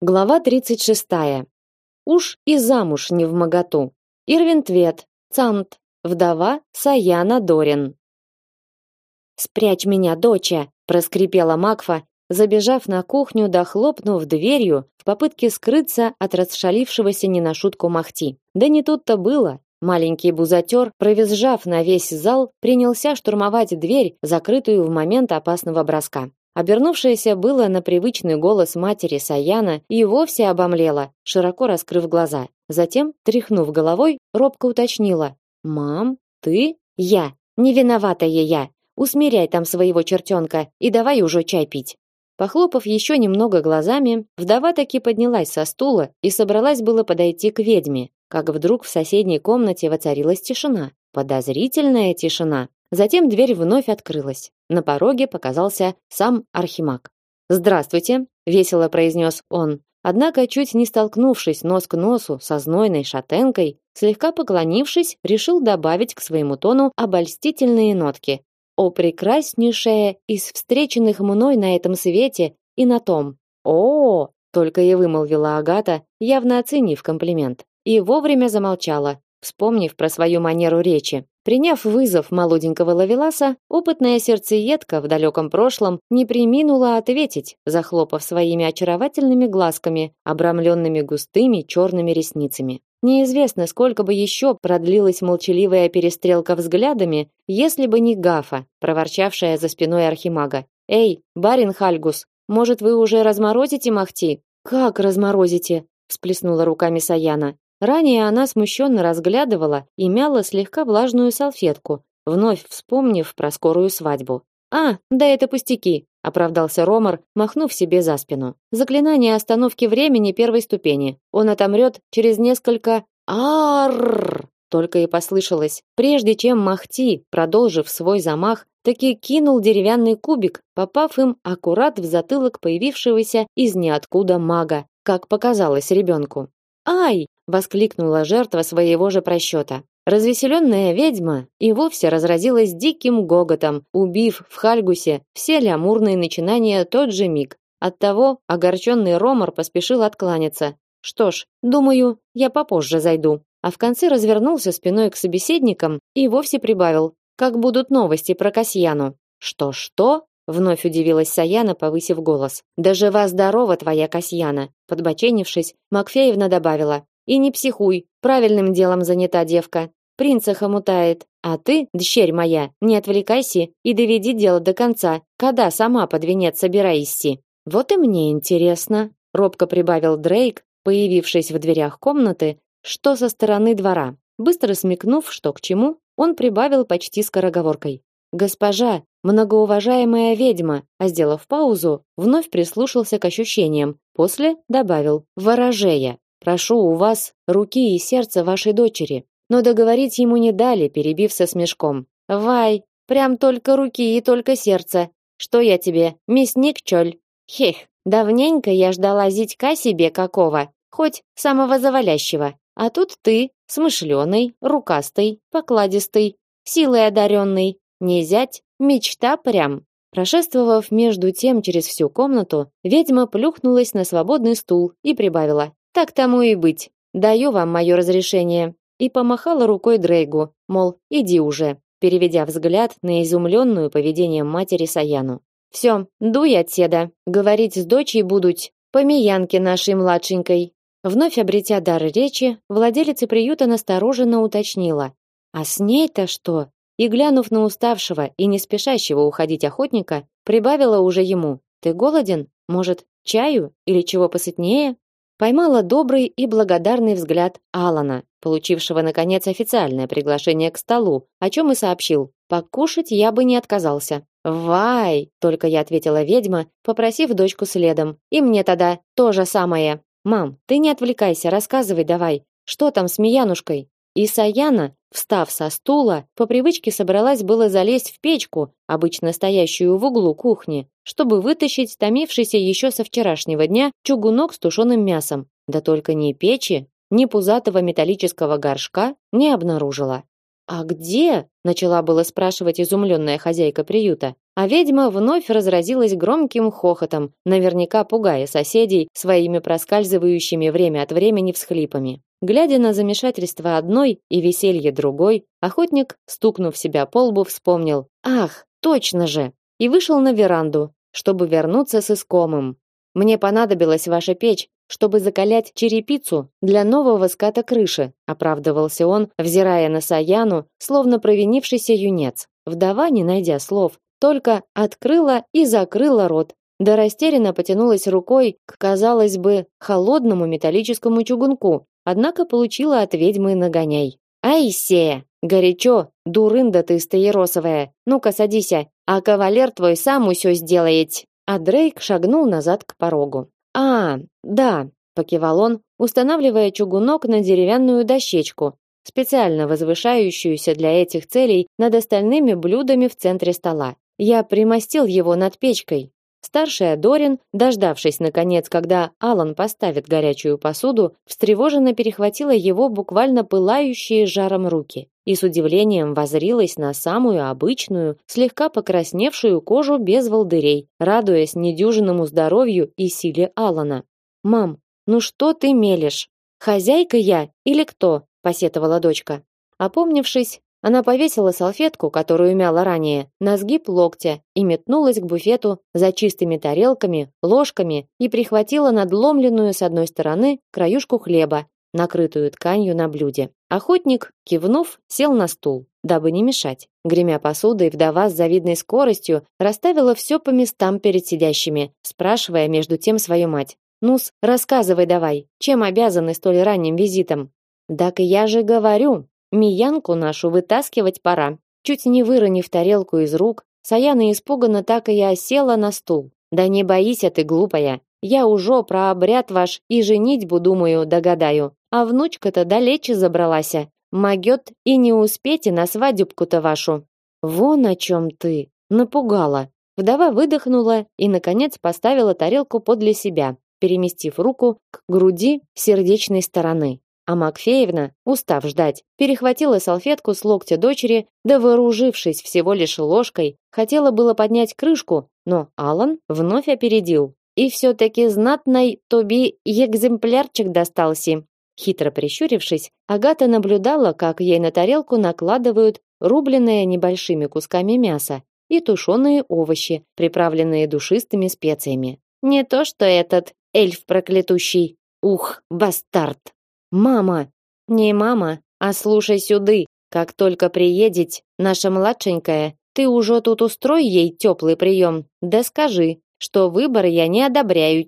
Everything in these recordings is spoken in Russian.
Глава 36. Уж и замуж не в моготу. Ирвин Твет, Цамт, вдова Саяна Дорин. «Спрячь меня, доча!» – проскрипела Макфа, забежав на кухню да хлопнув дверью в попытке скрыться от расшалившегося не на шутку Махти. Да не тут-то было. Маленький бузатер, провизжав на весь зал, принялся штурмовать дверь, закрытую в момент опасного броска. Обернувшаяся было на привычный голос матери Саяна и вовсе обомлела, широко раскрыв глаза. Затем, тряхнув головой, робко уточнила: "Мам, ты? Я, не виноватая я. Усмиряй там своего чертенка и давай уже чай пить". Похлопав еще немного глазами, вдова таки поднялась со стула и собралась было подойти к ведьме, как вдруг в соседней комнате воцарилась тишина. Подозрительная тишина. Затем дверь вновь открылась. На пороге показался сам Архимаг. "Здравствуйте", весело произнес он. Однако, чуть не столкнувшись нос к носу со знойной шатенкой, слегка поклонившись, решил добавить к своему тону обольстительные нотки. О прекраснейшая из встреченных мной на этом свете и на том. О, только и вымолвила Агата, явно оценив комплимент, и вовремя замолчала, вспомнив про свою манеру речи. Приняв вызов молоденького Лавеласа, опытная сердцеедка в далеком прошлом не приминула ответить, захлопав своими очаровательными глазками, обрамленными густыми черными ресницами. Неизвестно, сколько бы еще продлилась молчаливая перестрелка взглядами, если бы не Гафа, проворчавшая за спиной архимага. «Эй, барин Хальгус, может, вы уже разморозите Махти?» «Как разморозите?» всплеснула руками Саяна. Ранее она смущенно разглядывала и мяла слегка влажную салфетку, вновь вспомнив про скорую свадьбу. А, да это пустяки, оправдался Ромар, махнув себе за спину. Заклинание остановки времени первой ступени. Он отомрет через несколько Арр! Только и послышалось, прежде чем Махти, продолжив свой замах, таки кинул деревянный кубик, попав им аккурат в затылок появившегося из ниоткуда мага, как показалось ребенку. Ай! Воскликнула жертва своего же просчета. Развеселенная ведьма и вовсе разразилась диким гоготом, убив в Хальгусе все лямурные начинания тот же миг. Оттого огорченный Ромар поспешил откланяться. Что ж, думаю, я попозже зайду. А в конце развернулся спиной к собеседникам и вовсе прибавил: "Как будут новости про Касьяну?" "Что что?" вновь удивилась Саяна, повысив голос. "Да жива здорова твоя Касьяна", подбоченившись, Макфеевна добавила: и не психуй, правильным делом занята девка. Принца хомутает. А ты, дщерь моя, не отвлекайся и доведи дело до конца, когда сама под венец собираешься. Вот и мне интересно, робко прибавил Дрейк, появившись в дверях комнаты, что со стороны двора. Быстро смекнув, что к чему, он прибавил почти скороговоркой: "Госпожа, многоуважаемая ведьма", а сделав паузу, вновь прислушался к ощущениям, после добавил: "Ворожея". Прошу у вас руки и сердца вашей дочери. Но договорить ему не дали, перебив со смешком. Вай, прям только руки и только сердце. Что я тебе, мясник чоль? Хех, давненько я ждала зятька себе какого, хоть самого завалящего. А тут ты, смышленый, рукастый, покладистый, силой одаренный, не зять, мечта прям. Прошествовав между тем через всю комнату, ведьма плюхнулась на свободный стул и прибавила: так тому и быть. Даю вам мое разрешение. И помахала рукой Дрейгу, мол, иди уже, переведя взгляд на изумленную поведением матери Саяну. Все, дуй отседа. Говорить с дочей будуть помеянке нашей младшенькой. Вновь обретя дар речи, владелица приюта настороженно уточнила: "А с ней-то что?" И глянув на уставшего и не спешащего уходить охотника, прибавила уже ему: "Ты голоден? Может, чаю или чего посытнее?" Поймала добрый и благодарный взгляд Алана, получившего наконец официальное приглашение к столу, о чем и сообщил. Покушать я бы не отказался. Вай, только я ответила ведьма, попросив дочку следом. И мне тогда то же самое. Мам, ты не отвлекайся, рассказывай давай. Что там с Миянушкой? И Саяна, встав со стула, по привычке собралась было залезть в печку, обычно стоящую в углу кухни, чтобы вытащить томившийся еще со вчерашнего дня чугунок с тушеным мясом. Да только ни печи, ни пузатого металлического горшка не обнаружила. «А где?» – начала было спрашивать изумленная хозяйка приюта. а ведьма вновь разразилась громким хохотом, наверняка пугая соседей своими проскальзывающими время от времени всхлипами. Глядя на замешательство одной и веселье другой, охотник, стукнув себя по лбу, вспомнил: "Ах, точно же!" и вышел на веранду, чтобы вернуться с искомым. Мне понадобилась ваша печь, чтобы закалять черепицу для нового ската крыши, оправдывался он, взирая на Саяну, словно провинившийся юнец. Вдова, не найдя слов, только открыла и закрыла рот, да растерянно потянулась рукой к, казалось бы, холодному металлическому чугунку, однако получила от ведьмы нагоняй. «Айсе! Горячо, дурында ты стаеросовая! Ну-ка садися, а кавалер твой сам усё сделает!» А Дрейк шагнул назад к порогу. «А, да», — покивал он, устанавливая чугунок на деревянную дощечку, специально возвышающуюся для этих целей над остальными блюдами в центре стола. Я примостил его над печкой, Старшая Дорин, дождавшись наконец, когда Алан поставит горячую посуду, встревоженно перехватила его буквально пылающие жаром руки и с удивлением возрилась на самую обычную, слегка покрасневшую кожу без волдырей, радуясь недюжинному здоровью и силе Алана. "Мам, ну что ты мелешь? Хозяйка я или кто?" посетовала дочка. Опомнившись, она повесила салфетку, которую мяла ранее, на сгиб локтя и метнулась к буфету за чистыми тарелками, ложками и прихватила надломленную с одной стороны краюшку хлеба, накрытую тканью на блюде. Охотник, кивнув, сел на стул, дабы не мешать. Гремя посудой, вдова с завидной скоростью расставила все по местам перед сидящими, спрашивая между тем свою мать: "Нус, рассказывай давай, чем обязаны столь ранним визитом?" "Так я же говорю, Миянку нашу вытаскивать пора. Чуть не выронив тарелку из рук, Саяна испуганно так и осела на стул. Да не бойся ты, глупая. Я уже про обряд ваш и женитьбу, думаю, догадаю. А внучка-то далече забралася. Могет и не успейте на свадебку-то вашу. Вон о чем ты. Напугала. Вдова выдохнула и, наконец, поставила тарелку подле себя, переместив руку к груди сердечной стороны. А Макфеевна, устав ждать, перехватила салфетку с локтя дочери, да вооружившись всего лишь ложкой, хотела было поднять крышку, но Алан вновь опередил. И все таки знатной Тоби экземплярчик достался. Хитро прищурившись, Агата наблюдала, как ей на тарелку накладывают рубленное небольшими кусками мясо и тушеные овощи, приправленные душистыми специями. Не то что этот эльф проклятущий. Ух, бастард. Мама, не мама, а слушай сюды. Как только приедет наша младшенькая, ты уже тут устрой ей теплый прием. Да скажи, что выбор я не одобряю.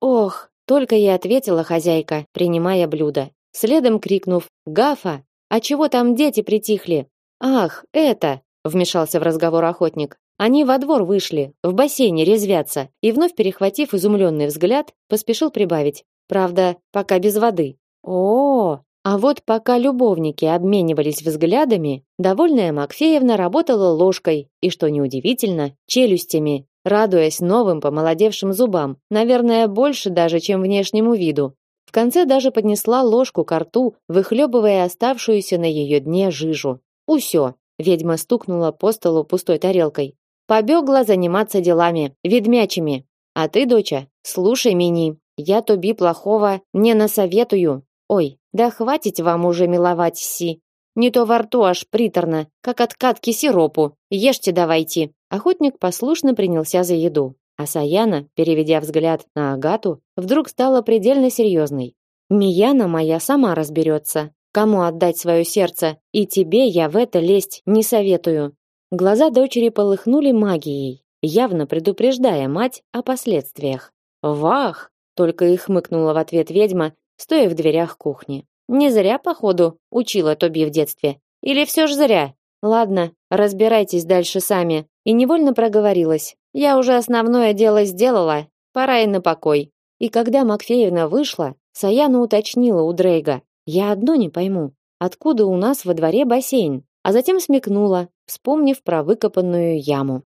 Ох, только и ответила хозяйка, принимая блюдо. Следом крикнув: "Гафа, а чего там дети притихли?" "Ах, это", вмешался в разговор охотник. Они во двор вышли, в бассейне резвятся, и вновь перехватив изумленный взгляд, поспешил прибавить: "Правда, пока без воды". О, а вот пока любовники обменивались взглядами, довольная Макфеевна работала ложкой и, что неудивительно, челюстями, радуясь новым помолодевшим зубам, наверное, больше даже, чем внешнему виду. В конце даже поднесла ложку к рту, выхлебывая оставшуюся на ее дне жижу. «Усё!» — ведьма стукнула по столу пустой тарелкой. «Побегла заниматься делами, ведьмячими. А ты, доча, слушай меня. Я тоби плохого не насоветую. Ой, да хватит вам уже миловать си. Не то во рту аж приторно, как от катки сиропу. Ешьте давайте. Охотник послушно принялся за еду. А Саяна, переведя взгляд на Агату, вдруг стала предельно серьезной. Мияна моя сама разберется, кому отдать свое сердце, и тебе я в это лезть не советую. Глаза дочери полыхнули магией, явно предупреждая мать о последствиях. Вах! Только и хмыкнула в ответ ведьма, стоя в дверях кухни. Не зря, походу, учила Тоби в детстве. Или все ж зря? Ладно, разбирайтесь дальше сами. И невольно проговорилась. Я уже основное дело сделала, пора и на покой. И когда Макфеевна вышла, Саяна уточнила у Дрейга. Я одно не пойму. Откуда у нас во дворе бассейн? А затем смекнула, вспомнив про выкопанную яму.